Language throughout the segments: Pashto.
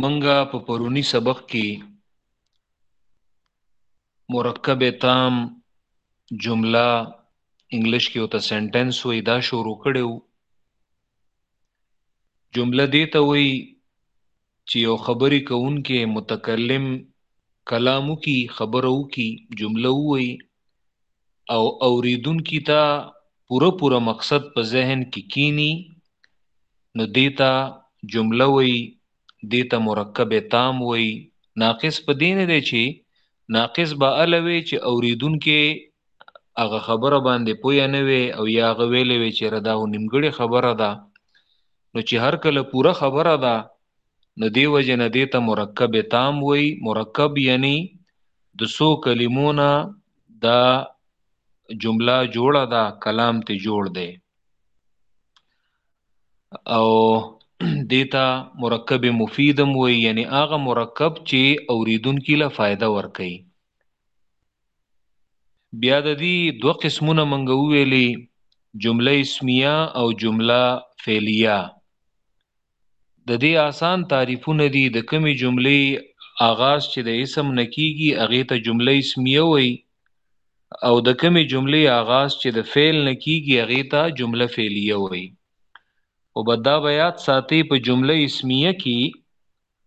منګه په پرونی سبق کې مرکب تام جمله انګلیش کې وته سنټنس وې دا شروع کړو جمله دې ته وې چې یو خبرې کوونکې متکلم کلامو کی خبرو کی جمله وې او اوریدونکي ته پوره پوره مقصد په ذهن کې کینی نو دیتا جمله وی دیتا مرکب تام وی ناقص په دین دی چې ناقص به الوي چې اوریدونکو هغه خبره باندې پوی نه وي او یا غویلې وي چې ردا و نیمګړي خبره ده نو چې هر کله پوره خبره ده نو دې وجه نه دې ته مرکب تام وای مرکب یعنی د سو کلمو نه دا جمله جوړه ده کلام ته جوړ دی او دیتا مرکب مفیدم وی یعنی هغه مرکب چې اوریدونکو له فائدہ ورکړي بیا د دې دوه قسمونه منګه ویلي جمله اسمیه او جمله فعلیه ددې اسان تعريفونه دي، د کومې جملې آغاز چې د اسم نه کيږي هغې ته جمله اسميه وايي او د کومې جملې آغاز چې د فعل نه کيږي هغې ته جمله فعليه وايي. او به دا به ياد ساتې په جمله اسميه کې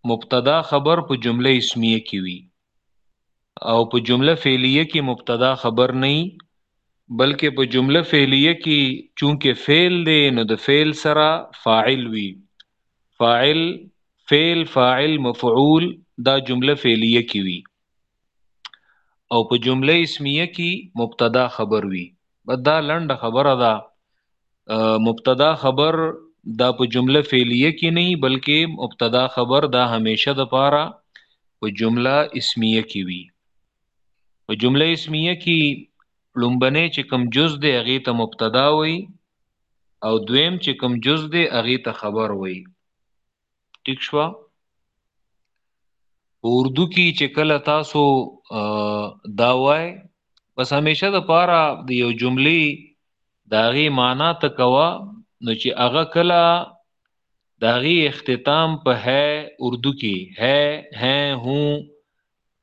مبتدا خبر په جمله اسميه کې وي. او په جمله فعلیه کې مبتدا خبر نه بلکې په جمله فعلیه کې چونکه فعل دی نو د فعل سره فاعل وي فاعل فعل فاعل مفعول دا جمله فعلیه کې وي او په جمله اسمیه کې مبتدا خبر وي بدا لنډه خبره ده مبتدا خبر دا په جمله فعلیه کې نه بلکې مبتدا خبر دا همیشه د پاره په جمله اسمیه کې وي په جمله اسمیه کې لومبنه چې کم جز دی هغه ته مبتدا وي او دویم چې کم جز دی هغه ته خبر وي ټیک شو اردو کې چې کله تاسو دا وای بس همیشه د پاره د یو جملې داغي معنا ته کوا نو چې هغه کله داغي اختتام په ه اردو کې ه ه هو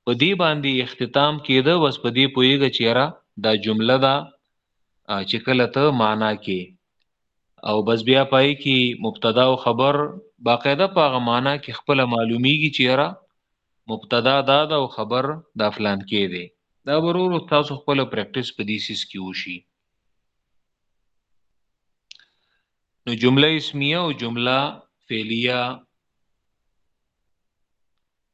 په دې باندې اختتام کېده بس په دې پویګه چیرې دا جمله ده چې کله ته معنا کې او بس بیا پای کې مبتدا او خبر باقاعده په هغه معنا کې خپل معلومیږي چې را مبتدا دا دا او خبر دا فلان کې دی دا ورور تاسو خپل پریکټیس په دې سیس کې وشي نو جمله اسمیه او جمله فعلیه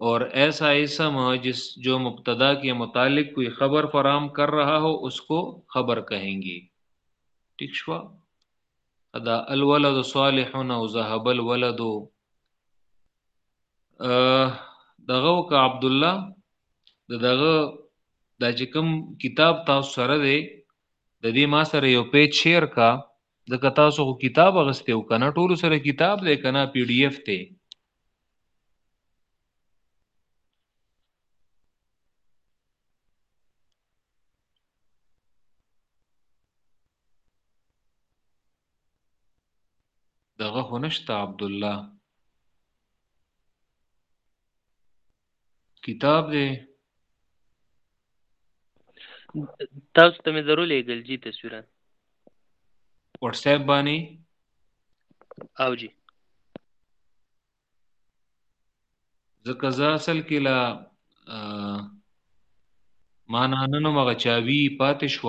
اور ایسا اسم ہو جس جو مبتدا کے متعلق کوئی خبر فراہم کر رہا ہو اس کو خبر کہیں گے ٹھیک شوا ادا الولد صالح او ذهب الولد دغه کا عبد الله دغه د چې کوم کتاب تاسو سره دی د دې ما سره یو پیج شیر کا ځکه تاسو خو کتاب غستې او کنه ټول سره کتاب دی کنه پی ډی ایف ته دغه خو نشته عبدالله کتاب دی تاسو ته مې ضرور لېږل جی تصویران واتس اپ باندې او جی ځکه زه اصل کې لا ما نه نن مغه چاوي پاتې شو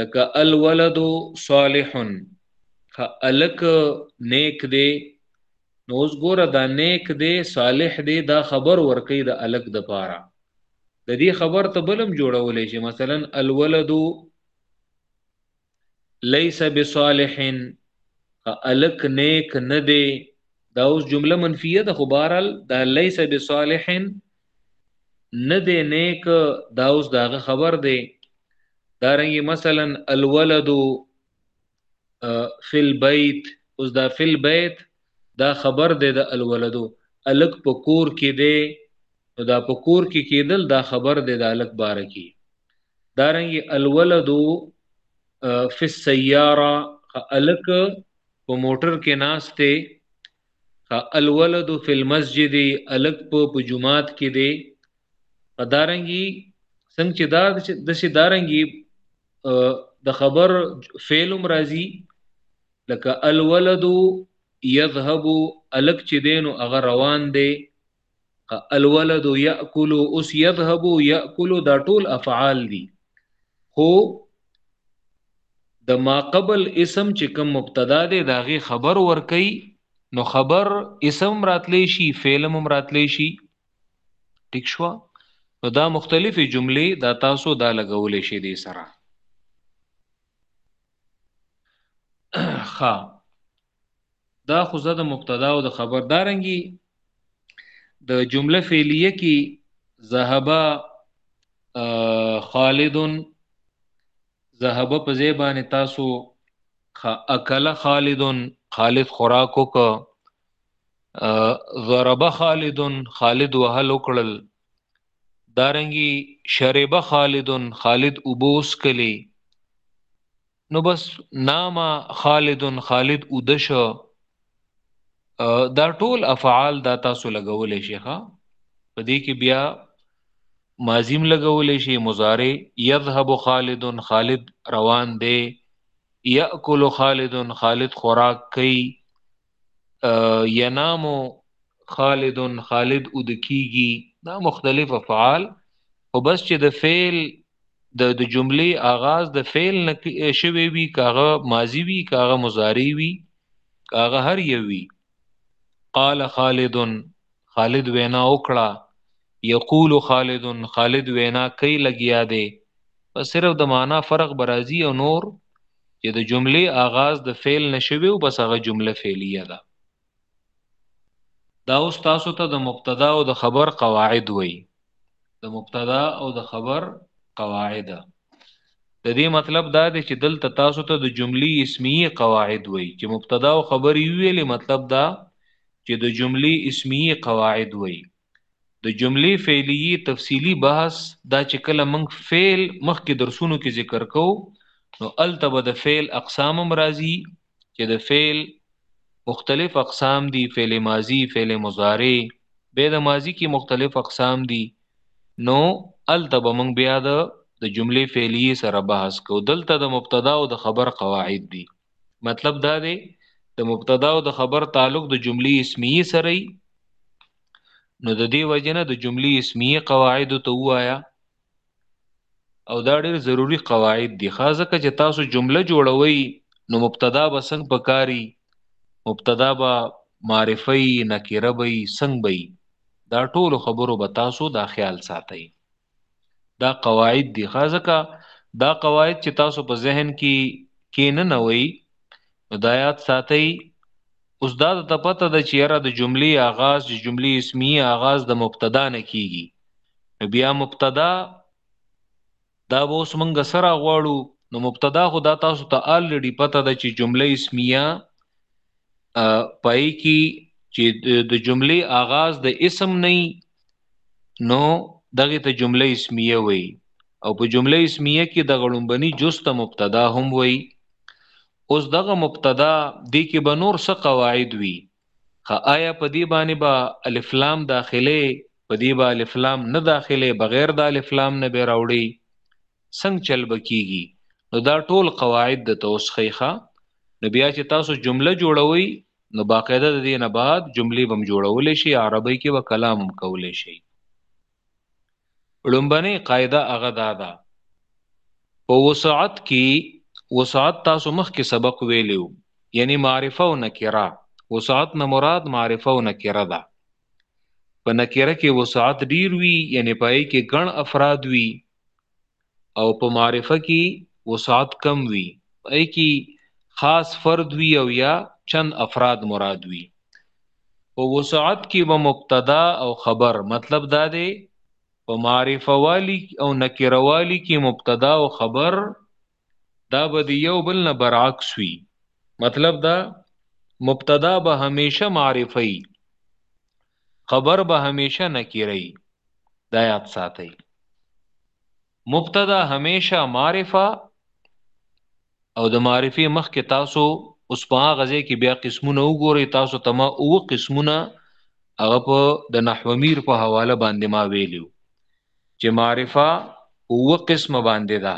لکه الولد صالح که الک نیک دی نو اوس ګوره دا نیک دی صالح دی دا خبر ورکی د الک د پاره د دې خبر ته بلم جوړولې چې مثلا الولد ليس بصالح الک نیک نه دی دا اوس جمله منفیه ده خو بهرال دا ليس بصالح نه دی نیک دا اوس داغه خبر دی دارنګي مثلا الولد فی البیت اوس دا فی البیت دا خبر دی د الولد الک په کور کې دی نو دا په کور کې کېدل دا خبر دی د الک بار کې دارنګي الولد فی السیاره الک په موټر کې ناشته خه الولد فی المسجد الک په په جمعات کې دی دارنګي څنګه چې دا د سي دارنګي د خبر فعل مرضی لکه الولد یذهب الک چې دینو هغه روان دی الولد یاکل اوس یذهب یاکل دا ټول افعال دي خو د ما قبل اسم چې کوم مبتدا دی دا غي خبر ور کوي نو خبر اسم راتلی شي فعل هم راتلی شي ټیک شو نو دا مختلفې جملې دا تاسو دا لګولې شي دې سره خا دا خو زه د مبتدا او د خبر دارنګي د جمله فعلیه کې ذهب خالد ذهب په ځای باندې تاسو اکل خالد خالد خوراک وک ضرب خالد خالد وهل وکړل دارنګي شرب خالد خالد ابوس کلی نو بس نام خالد خالد اودش دا ټول افعال دا تاسو لګولې شيخه په دې کې بیا ماضیم لګولې شي مضارع يذهب خالد خالد روان دی ياكل خالد خالد خوراک کوي ینام خالد خالد اود کیږي دا مختلف افعال خو بس چې د فعل د د جملې آغاز د فعل نه شوی وي کاغه ماضی وي کاغه مضارع وي کاغه هر یو وي قال خالد خالد وینا وکړه یقول خالد خالد وینا کوي لګیا دی په صرف د معنا فرق برازي او نور چې د جملې آغاز د فعل نشوي او بس هغه جمله فعلیه ده دا اوس تاسو ته د مبتدا او د خبر قواعد وای د مبتدا او د خبر قواعد د دې مطلب دا دی چې دلته تاسو ته د جملې اسمیه قواعد وای چې مبتدا او خبر یې ویلې مطلب دا چې د جملې اسمیه قواعد وای د جملې فعلیه تفصیلی بحث دا چې کله موږ فعل مخکې درسونو کې ذکر کوو نو التبه د فعل اقسام مرضی چې د فعل مختلف اقسام دي فعل ماضی فعل مضارع به د ماضی کې مختلف اقسام دي نو الته به موږ بیا د د جملې فعلیه سره بحث کو دلته د مبتدا او د خبر قواعد دي مطلب دا دی د مبتدا او د خبر تعلق د جملې اسمیه سره نو د دې وجنه د جملې اسمیه قواعد ته وایا او دا ډېر ضروری قواعد دي ښه ځکه چې تاسو جمله جوړوي نو مبتدا به څنګه پکاري مبتدا به معرفي نکره به څنګه به دا ټول خبرو به تاسو دا خیال ساتي دا قواعد دي ښه ځکه دا قواعد چې تاسو په ذهن کې کې نه نه وي نو دا یاد ساتئ اوس دا د تپته د چیرې د جملې آغاز چې جملې اسمی آغاز د مبتدا نه کیږي نو بیا مبتدا دا به اوس مونږ سره غواړو نو مبتدا خو دا تاسو ته الریډي پته ده چې جمله اسمیه پای کی چې د جملې آغاز د اسم نه نو دغه ته جمله اسمیه وای او په جمله اسمیه کې د غړومبني جز ته مبتدا هم وای اوس دغه مبتدا د کې به نور څه قواعد وي خا آیا په دې باندې با الف لام داخله په دې با الف لام نه داخله بغیر د الف لام نه به راوړي څنګه چل بکیږي نو دا ټول قواعد د توسخیخه نو بیا چې تاسو جمله جوړوي نو باقاعده د دې نه بعد جملې بم جوړول شي عربی کې و کلام هم کول شي لومبنه قاعده هغه دا ده په وسعت کې وسعت تاسو مخ کې سبق ویلو یعنی معرفه او نکره وسعت نه مراد معرفه او نکره ده په نکره کې وسعت ډیر وی یعنی پای کې ګڼ افراد وی او په معرفه کی وسعت کم وی په ای کی خاص فرد وی او یا چند افراد مراد وی په وسعت کی به مبتدا او خبر مطلب دا دی په معرفه والی او نکره والی کی مبتدا او خبر دا به دی یو بل نه برعکس وی مطلب دا مبتدا به همیشه معرفه ای خبر به همېشه نکيره يي دا ياد ساتئ مبتدا همېشه معرفه او د معرفي مخ کې تاسو اوس په هغه ځای کې بیا قسمونه وګورئ تاسو ته ما او قسمونه هغه په د نحومیر په حواله باندې ما ویلیو چې معرفه او قسمه باندې ده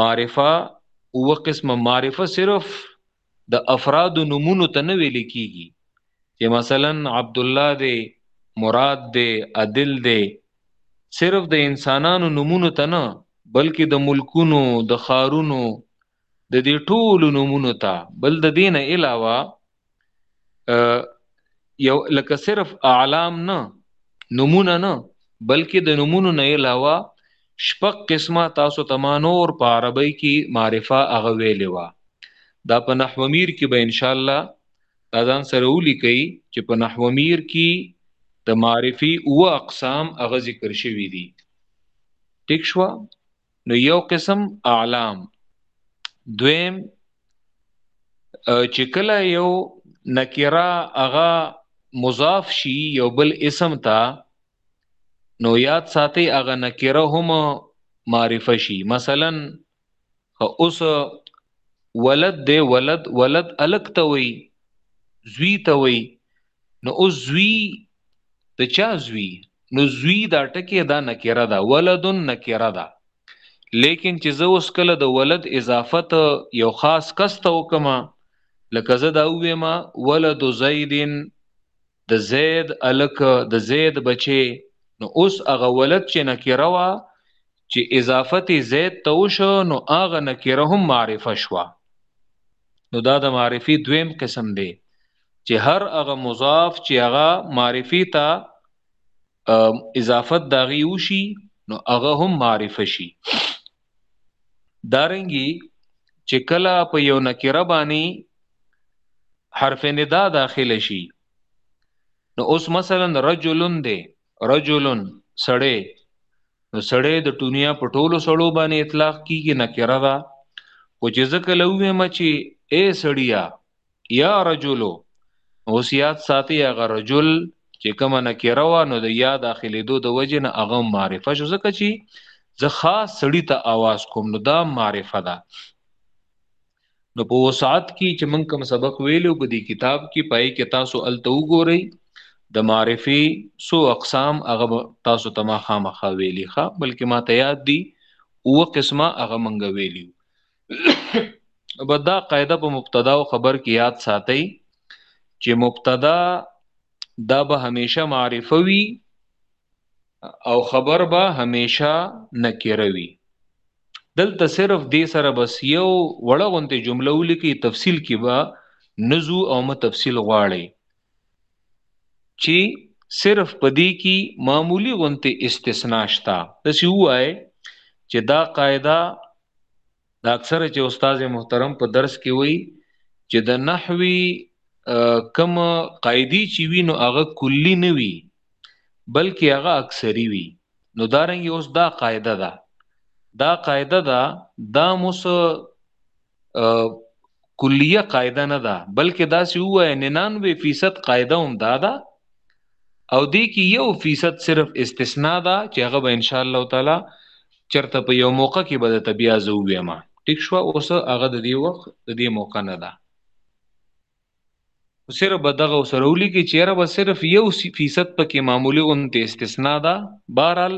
معرفه او قسمه معرفه صرف د افرادو نومونو ته نه ویل کیږي چې مثلا عبد الله دی مراد دی عادل دی صرف د انسانانو نومونو ته نه بلکې د ملکونو د خارونو د دې ټولو نومونو ته بل د دینه علاوه یو لکه صرف اعلام نه نمونه نه بلکې د نمونه نه علاوه شپږ قسمه تاسو تمانور په عربی کې معرفه هغه ویلې و دا په نحومیر کې به ان شاء الله اذان سره ولیکي چې په نحومیر کې د معرفي او اقسام هغه ذکر شوی دي ټیک شو نو یو قسم اعلام دویم چې کله یو نکرا اغا مضاف شي یو بل اسم تا نو یاد ساتي اغا نکره هم معرفه شي مثلا اوس ولد دی ولد ولد الک ته وي زوی ته وي نو اوس زوی د چا زوی نو زوی دا ټکی دا نکره ده ولد نکره ده لیکن چې زه اوس کله د ولد اضافت یو خاص کس ته وکم لکه زه دا ویم ولد زیدن د زید الک د زید بچي نو اوس هغه ولد چې نکره وا چې اضافت زید ته وشو نو هغه نکره هم معرفه شوه نو دا د معرفي دویم قسم دی چې هر هغه مضاف چې هغه معرفي ته اضافت داغي وشي نو هغه هم معرفه شي دارنګي چې کله په یو نکره باندې حرف ندا داخله شي نو اوس مثلا رجلن دی رجلن سړی نو سړی د دنیا په ټولو سړو باندې اطلاق کیږي نکره ده خو چې ځکه لوې مچي اے سړیا یا رجلو اوس یاد ساتي هغه رجل چې کوم نکره و نو د یا داخلي دو د وجه نه هغه معرفه شو ځکه چې زه خاص سړی ته आवाज کوم نو دا معرفه ده نو په وسعت کې چې موږ کوم سبق ویلو په دې کتاب کې پای کې تاسو ال تو ګورئ د معرفي سو اقسام هغه تاسو ته ما خامخا ویلي ښه بلکې ما ته یاد دي او قسمه هغه منګه ویلیو به دا قاعده په مبتدا او خبر کې یاد ساتي چې مبتدا دا به همیشه معرفه وي او خبر به همیشه نکره وي دلته صرف دې سره بس یو وړه غونته جمله ولیکي تفصیل کې به نزو او م تفصیل غواړي چې صرف پدې کې معمولی غونته استثناء شته تاسو وای چې دا قاعده د اکثره چې استاد محترم په درس کې وای چې د نحوی کم قاعدی چې وینو هغه کلی نه وی بلکې هغه اکثری وي نو دارنګ اوس دا قاعده ده دا قاعده ده دا موس کلیه قاعده نه ده بلکې دا سی وای 99% قاعده هم دا ده او دې کې یو فیصد صرف استثناء ده چې هغه به ان شاء الله تعالی چرته په یو موقع کې به د طبيعه زو ویما ټیک شو اوس هغه د دې وخت د دې موقع نه ده صرف به دغه سره ولیکي چې یاره به صرف یو فیصد پکې معمولی غونته استثنا ده بهرحال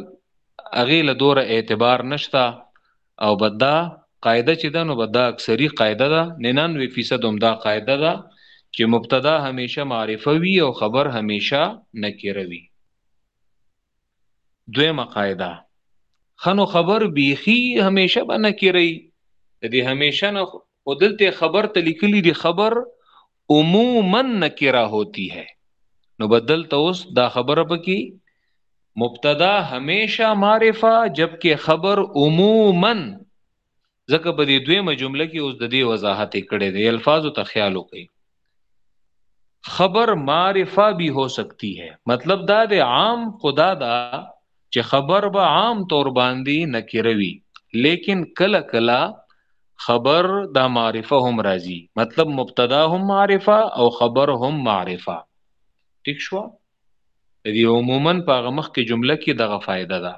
هغې له دوره اعتبار نشته او به دا قاعده چې ده نو به دا اکثري قاعده ده ننانوي فیصد هم دا قاعده ده چې مبتدا همیشه معرفه وي او خبر همیشه نکره وي دویمه قاعده خنو خبر بیخي همیشه به نکره وي د دې همیشه نه او دلته خبر ته لیکلی دی خبر عموما نکره ہوتی ہے نو بدل ته اوس دا خبره پکې مبتدا همیشه معرفه جبکه خبر عموما ځکه په دې دویمه جمله کې اوس د دې وضاحت کړي دی الفاظو ته خیال وکړي خبر معرفه به هو سکتی ہے مطلب دا د عام خدا دا چې خبر به عام طور باندې نکروي لیکن کله کله خبر دا معرفه هم راځي مطلب مبتدا هم معرفه او خبر هم معرفه ٹھیک شو دی عموما په مخ کې جمله کې دغه فائدہ ده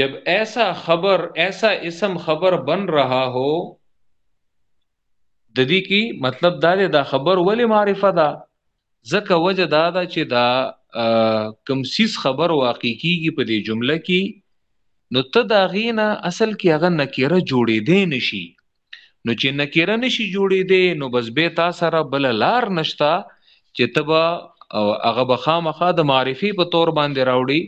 جب ایسا خبر ایسا اسم خبر بن رہا ہو د دې کې مطلب دا دی دا خبر ولې معرفه ده ځکه وجه دا ده چې دا کم سیس خبر واقع کیږي په دې جمله کې نو ته دا غینا اصل کې هغه نکره جوړې دی نشي نو چې نکره نشي جوړې دی نو بس به تا سره بل لار نشتا چې تبا او هغه بخامخه د معرفي په تور باندې راوړي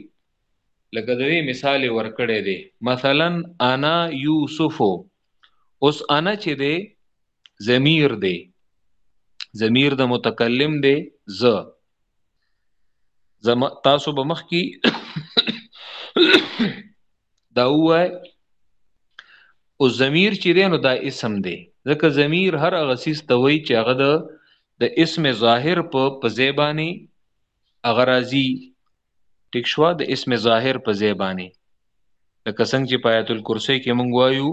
لکه د دې مثال ورکړی دی مثلا انا یوسف اوس انا چې دی ضمیر دی ضمیر د متکلم دی ز زم تاسو به مخ کی دا وای او ضمیر چې دی نو دا اسم دی ځکه ضمیر هر هغه سیس ته وای چې هغه د د اسم ظاهر په پزیبانی اغرازی ټیک شوه د اسم ظاهر په ځای باندې لکه څنګه چې پایت الکرسی کې مونږ وایو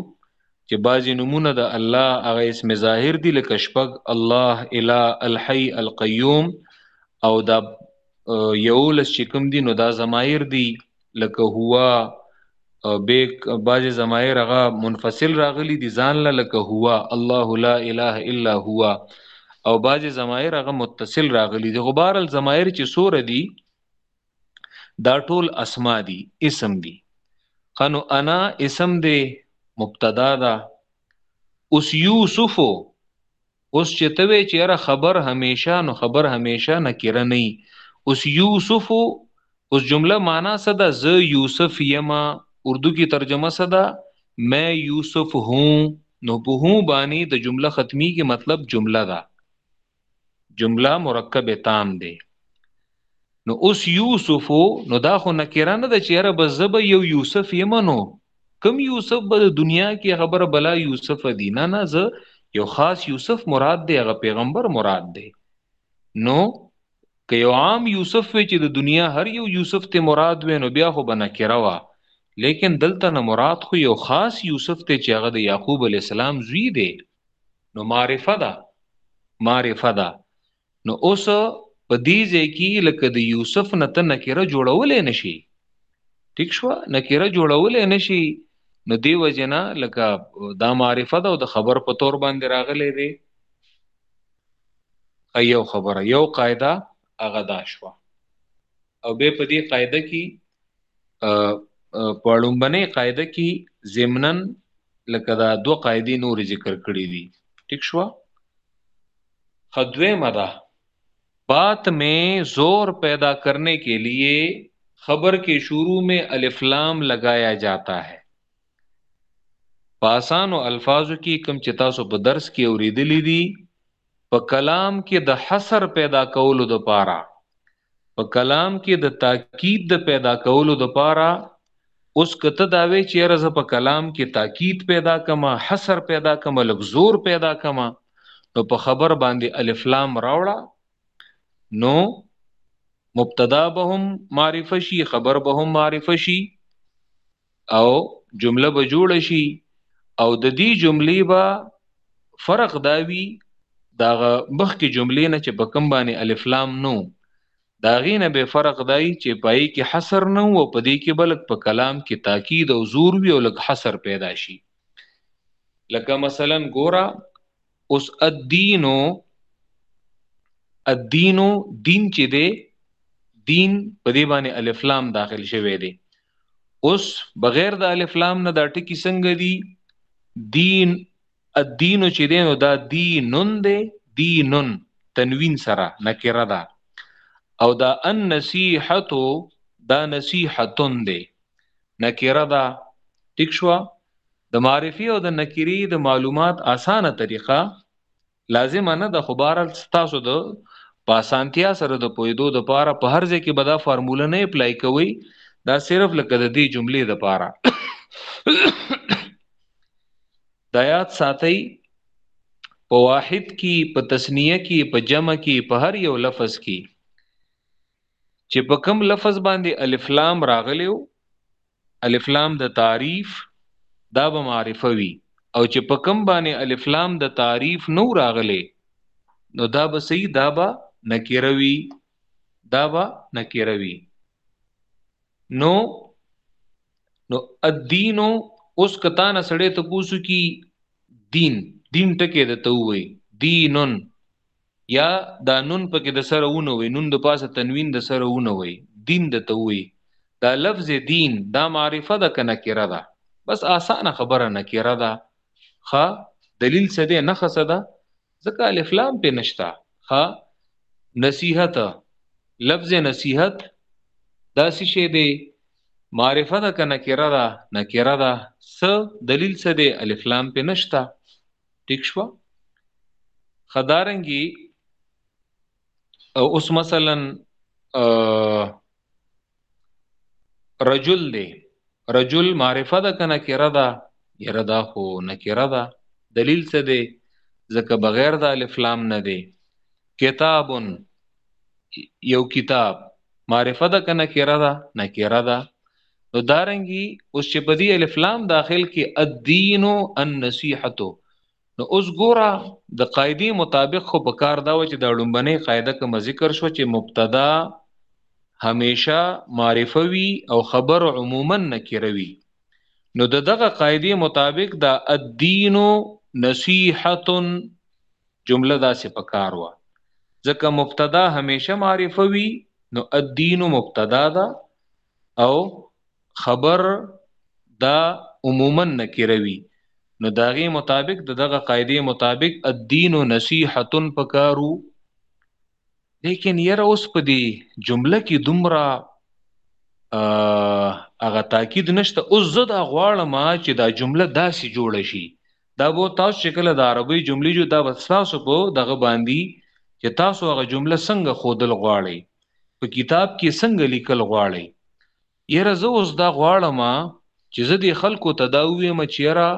چې بعضی نمونه د الله هغه اسم ظاهر دی لکه شپږ الله الا الحي القيوم او دا یولس چې کوم دی نو دا زمایر دی لکه هوا بیک بعضی زمایر هغه منفصل راغلی دي ځان له لکه هوا الله لا اله الا هوا او بعضی زمایر هغه متصل راغلی دي غبار الزمایر چې سور دي دا ټول اسما دي اسم دي خنو انا اسم دي مبتدا ده اوس یوسف اوس چه ته وی چه یاره خبر همیشه نو خبر همیشه نکره نه اوس یوسف اوس جمله معنا څه ده زه یوسف یم اردو کې ترجمه څه ده مې یوسف هون نو په هو باندې د جمله ختمي کې مطلب جمله ده جمله مرکب تام دی نو اوس یوسف نو دا خو نکره نه ده چې یاره به زه به یو یوسف یم نو کم یوسف به د دنیا کې خبره بلا یوسف دی نه نه زه یو خاص یوسف مراد دی هغه پیغمبر مراد دی نو که یو عام یوسف وی چې د دنیا هر یو یوسف ته مراد وی نو بیا خو به نکره وه لیکن دلته نه مراد خو یو خاص یوسف ته چې هغه د یعقوب علی السلام زوی دی نو معرفه ده معرفه ده نو اوس په دې ځای کې لکه د یوسف نه ته نکره جوړولې نشي ټیک شو نکره جوړولې نشي نو دی وجنا لکه دا معرفت او د خبر په تور باندې راغلې دی ایو خبره یو قاعده هغه دا شو او به په دې قاعده کې په لومبنې قاعده کې ضمنن لکه دا دوه قاعده نور ذکر کړې دي ټیک شو ښه دویمه ده بات مې زور پیدا کرنے کې لیے خبر کې شروع مې الف لام لګایا جاتا ہے په اسانو الفاظو کې کم چې تاسو په درس کې اوریدلې دي په کلام کې د حصر پیدا کولو د پاره په کلام کې د تاکید د پیدا کولو د پاره اوس کته دا وی چې رزه په کلام کې تاکید پیدا کما حصر پیدا کما لګزور پیدا کما نو په خبر باندې الف لام راوړه نو مبتدا به هم معرفه شي خبر به هم معرفه شي او جمله به جوړ شي او د دې جملې به فرق داوي دا مخکې جملې نه چې په کم باندې الف لام نو دا غینه به فرق دای چې پای کې حصر نه او په دې کې بلک په کلام کې تاکید او زور وی او لک حصر پیدا شي لکه مثلا ګورا اوس الدینو الدینو دین چې دی دین په دې باندې الف لام داخل شوی دی اوس بغیر د الف لام نه دا ټکی څنګه دی دین الدینو چې دی نو دا دینون دی دینون تنوین سره نکره ده او دا النصیحتو دا نصیحتون دی نکره ده ټیک شوه د معرفی او د نکری د معلومات اسانه طریقه لازمه نه ده خو بهرحال ستاسو د په اسانتیا سره د پوهېدو دپاره په هر ځای کې به دا فارموله نه اپلای کوئ دا صرف لکه د دې جملې دپاره د یاد ساتئ په واحد کې په تسنیه کې په جمع کې په هر یو لفظ کې چې په کم لفظ باندې الف لام راغلیو الف لام د تعریف دا به معرفه وي او چې په کم باندې الف لام د تعریف نو راغله نو دا به سي دا به نکروي دا به نکروي نو نو الدین اوس کتا نه سړې ته پوسو کی دین دین ټکه د ته وي دینن یا دا نون پکې د سره ونه وي نون د پاسه تنوین د سره ونه وي دین د ته وي دا لفظ دین دا معرفه ده کنه کړه ده بس اسانه خبره نه کړه ده خا دلیل څه ده نه خسه ده ځکه الف لام په نشتا خا نصیحت لفظ نصیحت دا څه شی دی معرفه ده کنه کړه ده نه کړه ده څه دلیل څه ده الف لام په نشتا ټیک شو خدارنګي اوس مثلا رجل دی رجل معرفه ده کنه کړه ده یره دا خو نه کړه ده دلیل څه دی ځکه بغیر د الف لام نه دی کتاب یو کتاب معرفه ده کنه کړه ده نه کړه ده نو دارنګي اوس چې په دې الف لام داخل کې الدين النصيحه نو اوس ګوره د قاعده مطابق خو په کار دا و چې د لومبنه قاعده کوم ذکر شو چې مبتدا همیشه معرفه وی او خبر عموما نکره وی نو د دغه قاعده مطابق دا الدين نصيحه جمله دا سه په کار و ځکه مبتدا همیشه معرفه وی نو الدين مبتدا ده او خبر دا عموما نکره وي نو داغي مطابق د دغه قاعده مطابق الدين نصيحت پکارو لیکن یره اوس په دې جمله کې دومره هغه تاکید نشته اوس زه دا غواړم چې دا جمله داسې جوړه شي دا به تاسو چې کله د عربی جملې جو دا به تاسو په دغه باندې چې تاسو هغه جمله څنګه خودل غواړي په کتاب کې څنګه لیکل غواړي یره زه اوس دا غواړم چې زه د خلکو ته دا ویم چې یره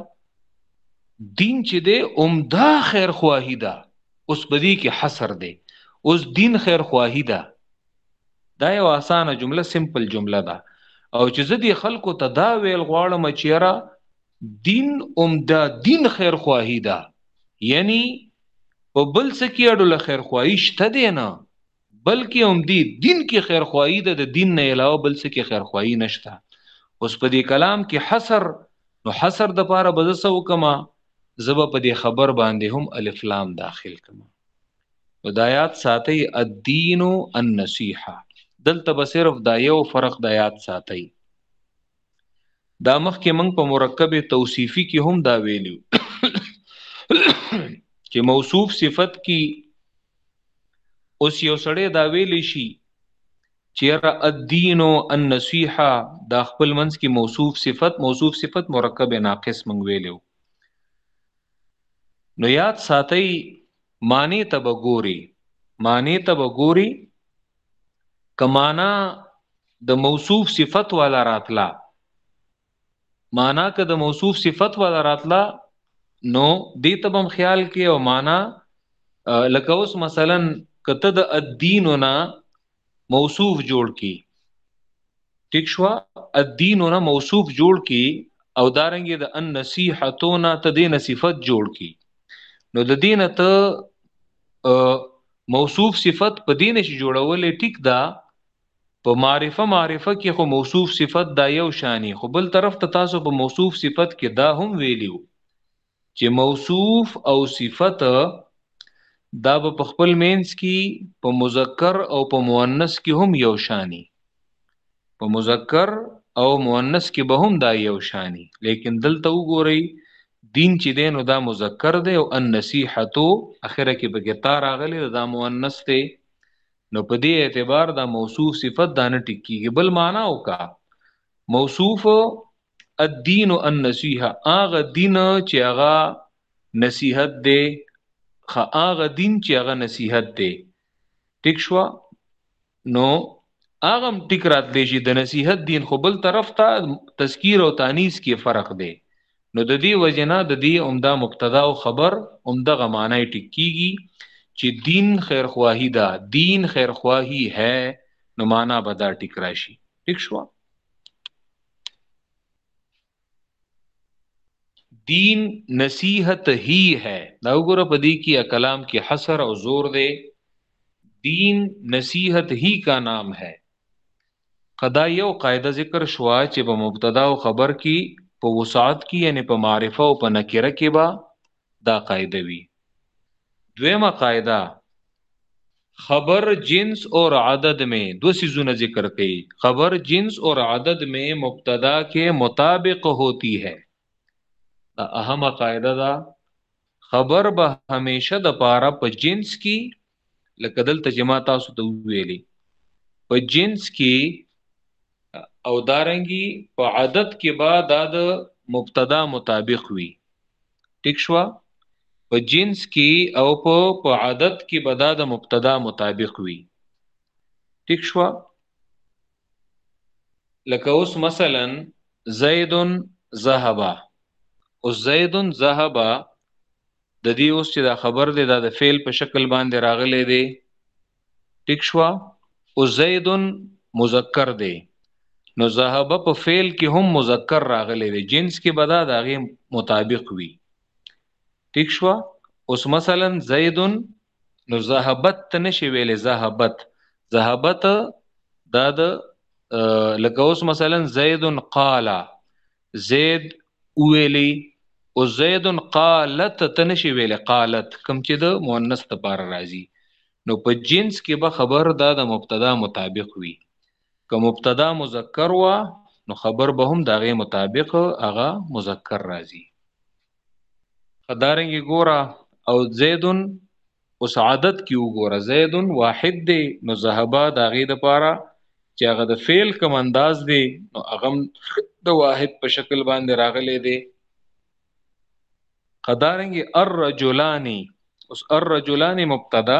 دین چې دی عمده خیر خواهی ده اوس بدی کې حصر دی اوس دین خیر خواهی ده دا یو اسانه جمله سمپل جمله ده او چې زه د خلکو ته دا ویل غواړم چې یره دین عمده دین خیر خواهی ده یعنی په بل څه کې اډو له خیر خواهی شته دی نه بلکې هم دی دین کې خیرخواهی ده د دین نه علاوه بل څه کې خیرخواهی نشته اوس په دې کلام کې حصر نو حصر د پاره به زه وکما زبه په دې خبر باندې هم الف لام داخل کما نو د آیات ساتي الدین النصیحه دلته به صرف دا یو فرق د آیات ساتي دا مخکې موږ په مرکب توصیفي کې هم دا ویلو چې موصوف صفت کې اوس یو سړی دا ویلی شي چیرې الدین او النصیحه دا خپل منځ کې موصوف صفت موصوف صفت مرکب ناقص مونږ ویلو نو یاد ساتي معنی ته وګوري معنی ته وګوري کمانا د موصوف صفت والا راتلا معنا که د موصوف صفت ولا راتله نو دې ته هم خیال کې او معنا لکه اوس مثلا کته د الدیننا موصوف جوړ کی ټیک شو الدیننا موصوف جوړ کی او دارنګ د دا ان نصیحتونه ته دې نصیفت جوړ کی نو د دین ته موصوف صفت په دین شي جوړولې ټیک دا په معرفه معرفه کې خو موصوف صفت دا یو شانی خو بل طرف ته تاسو په موصوف صفت کې دا هم ویلیو چې موصوف او صفت دا په خپل مینس کې په مذکر او په مؤنث کې هم یو شانی په مذکر او مؤنث کې به هم دا یو شانی لیکن دلته وګورئ دین چې دینو دا مذکر دی او النصیحتو اخره کې به ګتا راغلی دا مؤنث دی نو په دې اعتبار دا موصوف صفت دا نه ټیک کیږي بل معنا وکا موصوف الدین النصیحه هغه دین چې هغه نصیحت دی خا هغه دین چې هغه نصیحت دی ټیک شو نو هغه ټیک راتلی شي د نصیحت دین خو بل طرف ته تذکیر او تانیث کې فرق دی نو د دې وجې نه د دې عمده مبتدا او خبر عمدغه معنی ټیک کیږي چې دین خیرخواهی ده دین خیرخواهی ہے نو معنا به دا ټیک راشي ټیک شو دین نصیحت هی ہے دا وګوره په دې کې کلام کې حصر او زور دی دین نصیحت هی کا نام ہے که دا يو قاعده ذکر شوه چې په مبتدا او خبر کې په وسعت کې یعنی په معرفه او په نکره کې به دا قاعده وي دویمه قاعده خبر جنس اور عدد میں دو سیزونه ذکر کړي خبر جنس اور عدد میں مبتدا کے مطابق ہوتی ہے دا اهمه قاعده ده خبر به همیشه د پاره په جنس کې لکه دلته چې ما تاسو ته ویلي په جنس کې او دارنګي په عادت کې با دا د مبتدا مطابق وي ټیک شو په جنس کې او په په عادت کې به دا د مبتدا مطابق وي ټیک شو لکه اوس مثلا زید ذهبا او زید ذهبا ددی اوس چې دا خبر دی دا د فعل په شکل باندې راغلی دی ټیک شو او زید مذکر دی نو ذهب په فعل کې هم مذکر راغلی دی جنس کې بدا داغه مطابق وي ټیک شو اوس مثلا زید نو ذهبت ته نشي ویلې ذهبت ذهبت دا د لکه اوس مثلا زید قال زید ویلی او زید قالت ته نشي ویلې قالت کم چې د مؤنث لپاره راځي نو په جنس کې به خبر دا د مبتدا مطابق وي که مبتدا مذکر وا نو خبر به هم دغه مطابق هغه مذکر راځي خدارنګي ګورا او زیدن اوس عادت کې وګوره زیدن واحد دی نو ذهبا دا غي د پاره چې هغه د فعل کوم انداز دی نو هغه د واحد په شکل باندې راغلی دی قدارنګ الرجلانی اوس الرجلانی مبتدا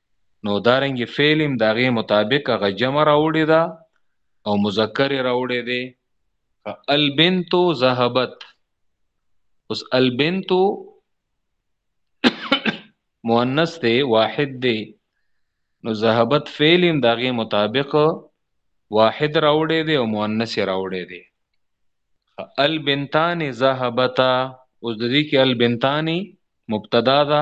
نو دارنګ فعل هم دغه مطابق هغه جمع راوړي دا او مذکر راوړي دي البنت ذهبت اوس البنت مؤنث دی واحد دی نو ذهبت فعل هم دغه مطابق واحد راوړي دي او مؤنث راوړي دي البنتان ذهبتا اوس د دې کې البنتان مبتدا ده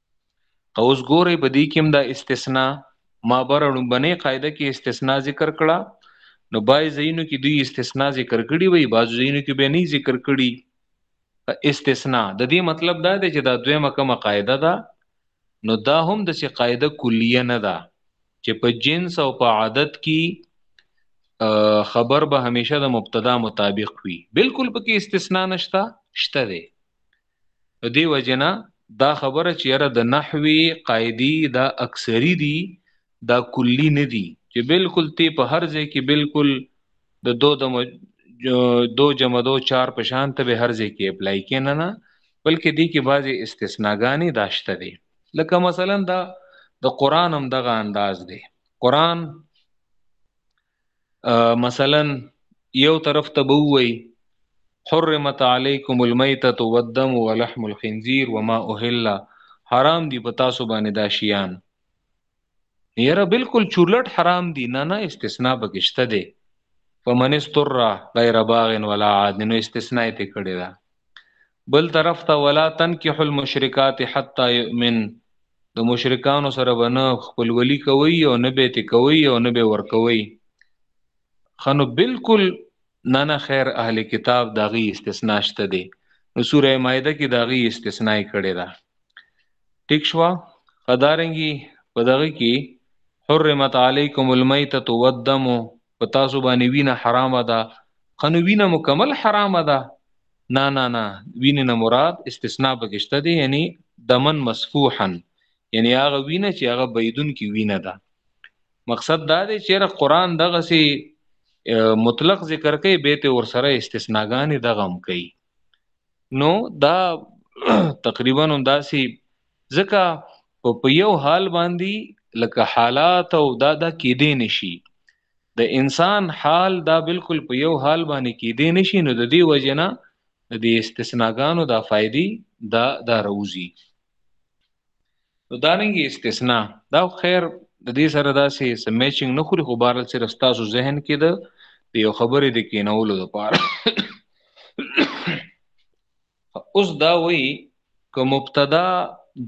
اوس ګوري په دې کې هم دا استثناء ما بر لومبنه قاعده کې استثناء ذکر کړه نو بای زینو کې دوی استثناء ذکر کړي وي باز زینو کې به نه ذکر کړي استثناء د دې مطلب دا دی چې دا دویمه کومه قاعده ده نو دا هم د څه قاعده کلیه نه ده چې په جنس او په عادت کې خبر به همیشه د مبتدا مطابق وي بالکل پکې استثناء نشتا شته دی د دې وجه نه دا خبره چې یاره د نحوی قاعدی دا اکثری دي دا کلی نه دي چې بالکل تی په هر ځای کې بالکل د دو د دو جمع دو چار په شان ته به هر ځای کې اپلای کې نه نه بلکې دې کې بعضې استثناګانې داشته دي لکه مثلا دا د قران هم دغه انداز دی قران مثلا یو طرف ته به وایي حرمت علیکم المیتة والدم ولحم الخنزیر وما اهل حرام دی په تاسو باندې دا شیان یره بالکل چورلټ حرام دی نه نه استثناء بکشته دی فمن استر غیر باغ ولا عاد نو استثناء ته کړی دا بل طرف ته ولا تنکح المشرکات حتا یؤمن د مشرکانو سره بنه خپل ولی کوي او نه به ته کوي او نه به ور کوي خنو بالکل نه نه خیر اهل کتاب داغي استثناء شته دي نو سوره مائده کې داغي استثناء کړي ده ټیک شو قدارنګي په دغه کې حرمت علیکم المیتۃ والدم په تاسو باندې وینه حرامه ده خنو وینه مکمل حرامه ده نه نه نه وینه نه مراد استثناء بغشته دي یعنی دمن مسفوحا یعنی هغه وینه چې هغه بيدون کې وینه ده مقصد دا دی چې را قران دغه سي مطلق ذکر کوي به ته ور سره استثناګانې دغه هم کوي نو دا تقریبا هم داسي ځکه په په یو حال باندې لکه حالات او دا دا کېدې نشي د انسان حال دا بالکل په یو حال باندې کېدې نشي نو د دې وجنه د دې استثناګانو دا فائدې دا دا روزي نو دا ننګ استثناء دا خیر د دې سره دا سي میچنګ نه خوري خو بهر صرف تاسو ذهن کې ده یو خبرې د کینولو لپاره اوس دا وی که مبتدا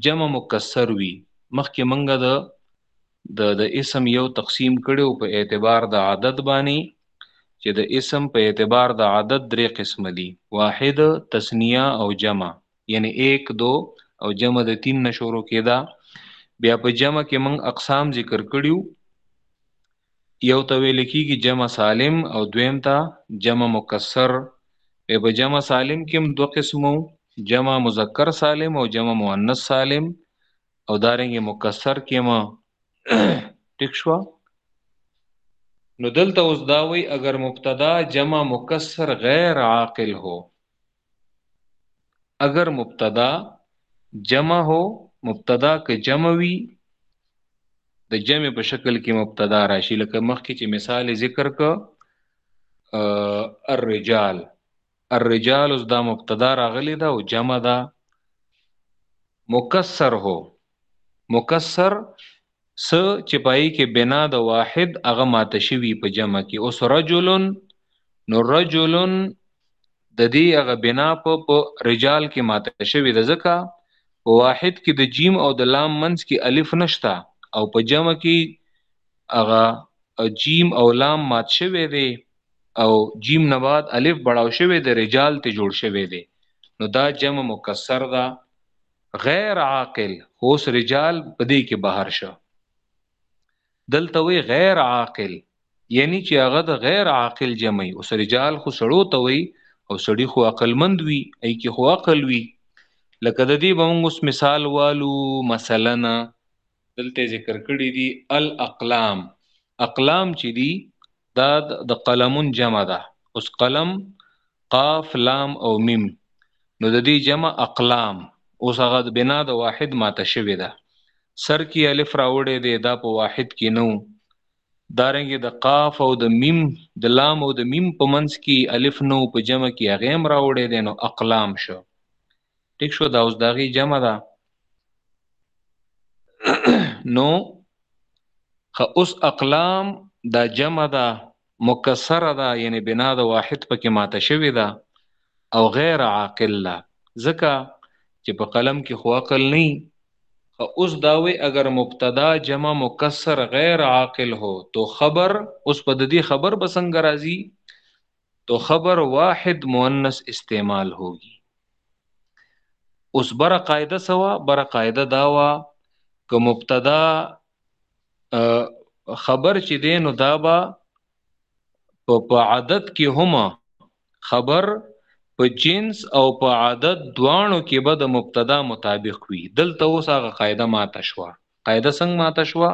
جمع مکسر وی مخکې منګه د د د اسم یو تقسیم کړو په اعتبار د عدد باندې چې د اسم په اعتبار د عدد درې قسم دي واحد تسنیه او جمع یعنی 1 2 او جمع د 3 نشورو کېدا بیا په جمع کې موږ اقسام ذکر کړیو یو ته ویل کیږي جمع سالم او دویم ته جمع مکسر ای په جمع سالم کې هم دوه قسمو جمع مذکر سالم او جمع مؤنث سالم او دارنګ مکسر کې ما ټیک شو نو دلته اوس دا وی اگر مبتدا جمع مکسر غیر عاقل هو اگر مبتدا جمع هو مبتدا که جمع وي د جمع په شکل کې مبتدا راشي لکه مخکې چې مثال ذکر ک الرجال الرجال اوس دا مبتدا راغلی دا او جمع دا مکسر هو مکسر څه چې په هغې کې بنا د واحد هغه ماته شوي په جمع کې اوس رجلن نو رجلن د دې هغه بنا په په رجال کې ماته شوي د ځکه په واحد کې د جیم او د لام منځ کې الف نشته او په جمع کې هغه جیم او لام مات شوی دی او جیم نه بعد الف بڑاو شوی دی رجال ته جوړ شوی دی نو دا جمع مکسر ده غیر عاقل اوس رجال پدې کې بهر شو دلته وی غیر عاقل یعنی چې هغه د غیر عاقل جمع اوس رجال خو سړو ته وی او سړی خو عقلمند وی ای کې خو عقل وی لکه د دې بمونږ اوس مثال والو مثلا دلته ذکر کړی دی الاقلام اقلام چې دی دا د قلمون جمع ده اوس قلم قاف لام او میم نو د دې جمع اقلام اوس هغه بنا د واحد ماته شوی ده سر کې الف راوړې دی دا په واحد کې نو دارنګ د قاف او د میم د لام او د میم په منځ کې الف نو په جمع کې هغه هم راوړې دی نو اقلام شو ټیک شو دا اوس د هغې جمع ده نو خه اوس اقلام دا جمع ده مکسره ده یعنی بنا د واحد پکې ماته شوې ده او غیر عاقل ده ځکه چې په قلم کې خو عقل نه خه اوس داوي اگر مبتدا جمع مکسر غیر عاقل هو تو خبر اوس په دې خبر بسنګ راځي تو خبر واحد مؤنث استعمال ہوگی اوس بر قاعده سوا بر قاعده داوا که مبتدا خبر چې دینو دابا په په عادت کې هما خبر په جنس او په عادت دوانو کې به د مبتدا مطابق وي دلته اوس هغه قاعده ماته شو قاعده څنګه ماته شوه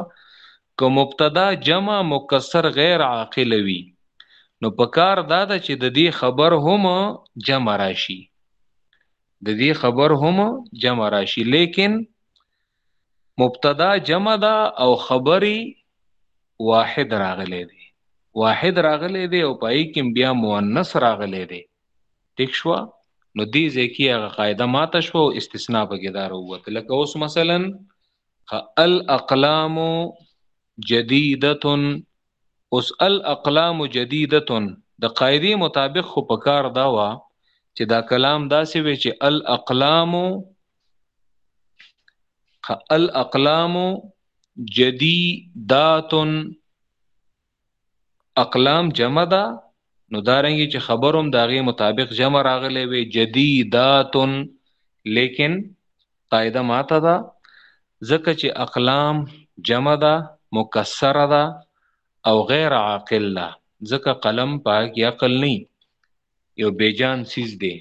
که مبتدا جمع مکسر غیر عاقل وي نو په کار دا ده چې د دې خبر هم جمع راشي د دې خبر هم جمع راشي لیکن مبتدا جمع ده او خبري واحد راغلی دی واحد راغلی دی او پای کې بیا مؤنث راغلی دی ټیک شو نو دې ځکه هغه قاعده ماته شو او استثناء به ګدار ووت لکه اوس مثلا الاقلام جديده اوس الاقلام جديده د قاعده مطابق خو په کار دا و چې دا کلام داسې وي چې الاقلام الاقلام جديدات اقلام جمع ده نو دارنګي چې خبروم داغه مطابق جمع راغلي وي جديداتن لیکن قاعده ماته ده ځکه چې اقلام جمع ده مکسره ده او غیر عاقل ده ځکه قلم پاک یا عقل نه یو بیجان سیز دی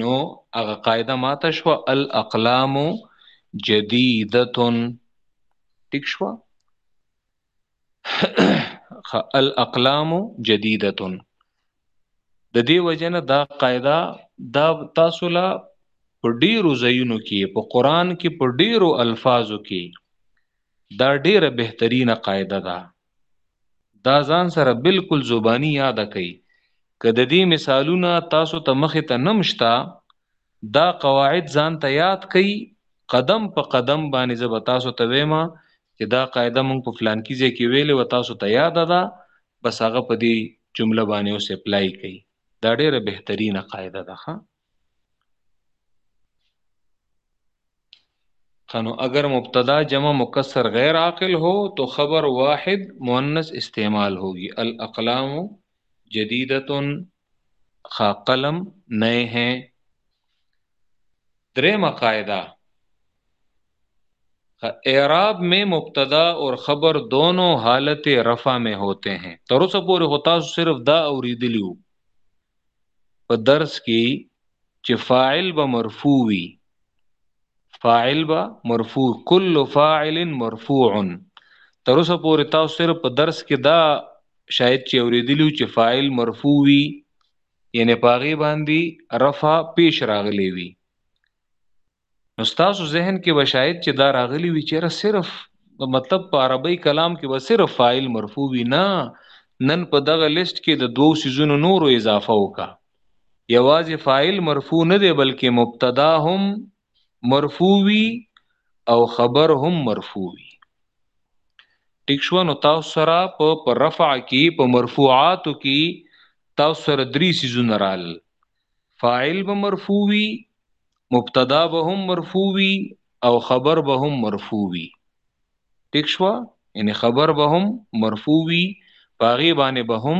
نو هغه قاعده ماته شو الاقلام جدیدتن ټیک شو الاقلام جديده د دې وجنه دا قاعده دا تاسو لا په ډیرو ځایونو کې په قران کې په ډیرو الفاظو کې دا ډیره بهترینه قاعده ده دا ځان سره بالکل زبانی یاد کړئ کله دې مثالونه تاسو ته مخه ته نمشتا دا قواعد ځان ته یاد کئ قدم په قدم باندې زه به تاسو ته ویم چې دا قاعده مونږ په فلانکي ځای کې ویلې و تاسو ته یاده ده بس هغه په دې جمله باندې اوس اپلای کړئ دا ډیره بهترینه قاعده ده ښه خانو اگر مبتدا جمع مکسر غیر عاقل ہو تو خبر واحد مونس استعمال ہوگی الاقلام جدیدتن قلم نئے ہے درېمه قاعده اعراب میں مبتدا اور خبر دونوں حالت رفع میں ہوتے ہیں تر اوسه پورې خو تاسو صرف دا اوریدلی وو په درس کې چې فاعل به مرفوع وي فاعل به مرفوع کل فاعل مرفوع تر اوسه پورې تاسو صرف په درس کې دا شاید چې اوریدلو چې فاعل مرفوع وي یعنی پاغي باندې رفع پیش راغلی وي نو تاسو ذهن کې به شاید چې دا راغلی وي چې صرف مطلب په عربی کلام کې به صرف فاعل مرفوع وي نه نن په دغه لیست کې د دوو سيزونو نورو اضافه وکا یوازې فاعل مرفوع نه دی بلکې مبتدا هم مرفوع وي او خبر هم مرفوع وي ټیک شو نو تاسو سره په پر رفع کې په مرفوعاتو کې تاسو سره درې سيزونه رال فاعل به مرفوع وي مبتدا به هم مرفوع وي او خبر به هم مرفوع وي ټیک شو یعنی خبر به هم مرفوع وی پاغي باندې به هم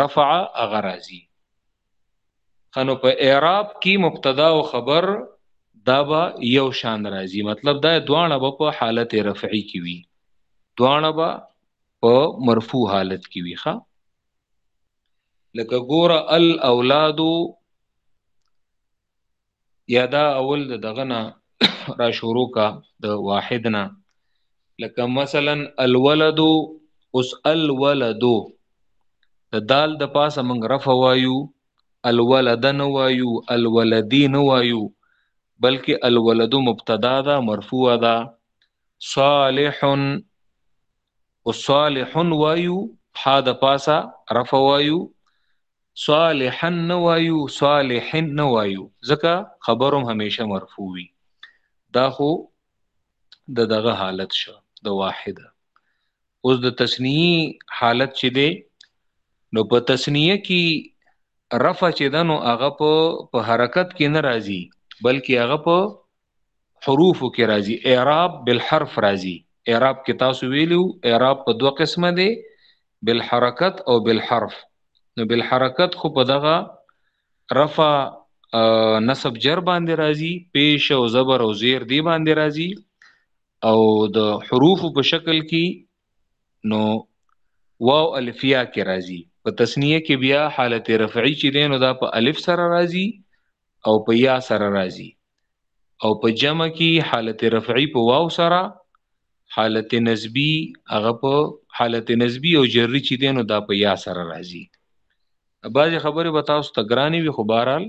رفع اغه راځي خنو په اعراب کې مبتدا او خبر دا به یو شان راځي مطلب دا دوانه به په حالت رفعي کې وي دوانه به په مرفوع حالت کې وي ښا لکه ګوره الاولاد یا دا اول د دغه نه را شروع کا د واحد نه لکه مثلا الولد اوس الولد د دال د پاسه موږ رفع وایو الولد نه وایو الولدی نه وایو بلکې الولد مبتدا ده مرفوع ده صالح او صالح وایو ح د پاسه رفع وایو صالحا نه وایو صالحن نه وایو ځکه خبروم همیشه مرفوع وي دا خو د دغه حالت شو د واحده اوس د تسنیه حالت چې دی نو په تسنیه کې رفع چې دنو هغه په حرکت کې ناراضي بلکې هغه په حروفو کې راځي اعراب بالحرف راځي اعراب کې تاسو ویلو اعراب په دوه قسمه دی بالحرکت او بالحرف نو بالحرکت خو په دغه رفع نسب جر باندې راځي پیش او زبر او زیر دی باندې راځي او د حروف په شکل کې نو واو الفیا کې راځي په تسنیه کې بیا حالت رفعی چې دینو دا په الف سره راځي او په یا سره راځي او په جمع کې حالت رفعی په واو سره حالت نسبی هغه په حالت نسبی او جری چې دینو دا په یا سره راځي بعضی خبره به تاسو ته ګرانی وي خو بهرال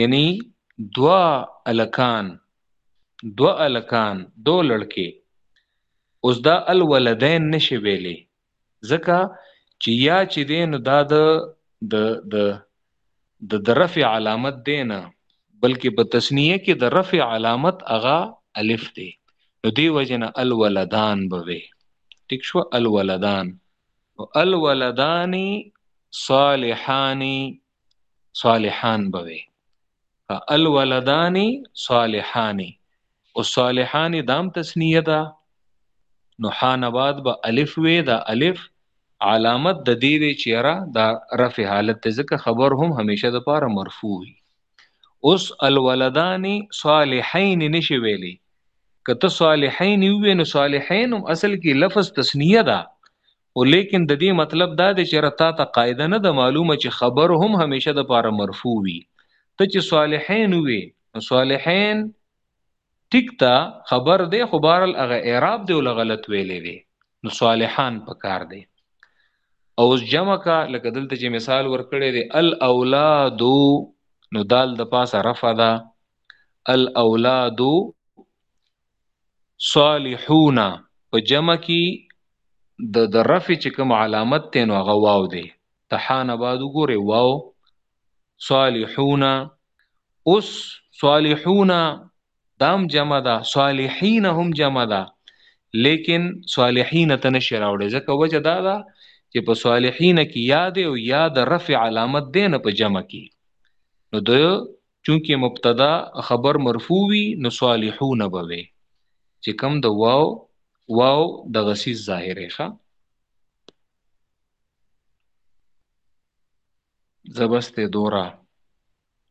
یعنی دوا الکان دوا الکان دو لړکې اوس دا الولدین نشي ویلې ځکه چې یا چې دین دا د د د د درف علامت دینه بلکې په تسنیه کې د رفع علامت اغا الف دی نو دی وجنه الولدان بوي ټیک شو الولدان او الولدان صالحان صالحان به وي الولدان صالحان او صالحان دام تسنیه ده نو حان بعد به الف وي دا الف علامت د دې وی چیرې دا رفع حالت ته ځکه خبر هم همیشه د پاره مرفوع وي اوس الولدان صالحین نشي ویلي کته صالحین وي نو صالحین هم اصل کې لفظ تسنیه ده خو لیکن د دې مطلب دا دی چې را تا ته قاعده نه ده معلومه چې خبر هم همیشه د پاره مرفوع وي ته چې صالحین وي نو صالحین ټیک ته خبر دی خو بهرل هغه اعراب دی ول غلط ویلې دی نو صالحان پکار دی او جمع کا لکه دلته چې مثال ورکړی دی الاولاد نو دال د پاسه رفع ده الاولاد صالحون په جمع کې د د رفع چې کوم علامت ته نو هغه واو دی تحان بعد وګوره واو صالحون اوس صالحون دام جمع ده صالحین هم جمع ده لیکن صالحین ته نشي راوړي ځکه وجه دا ده چې په صالحین کې یاد او یاد رفع علامت دی نه په جمع کې نو د چونکه مبتدا خبر مرفوع وي نو صالحون به وي چې کم د واو واو د غسی ظاهر ښه زبسته دورا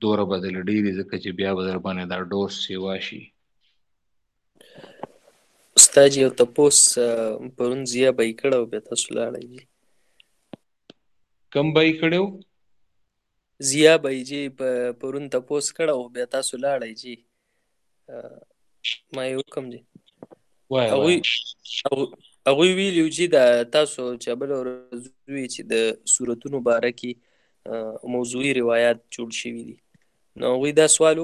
دورا بدل ډیری ځکه چې بیا بدل باندې دا ډور سیوا شي استاد یو تپوس پرون زیه بای کړو به تاسو لاړی کم بای کړو ضیا بای جی په پرون تاسو کړه او بیا تاسو لاړی جی ما یو کوم جی وای وای هغه ویلو جی دا تاسو چې بل ورځوي چې د صورتونو باره کې موضوعي روایت جوړ شوی دي نو وی دا سوال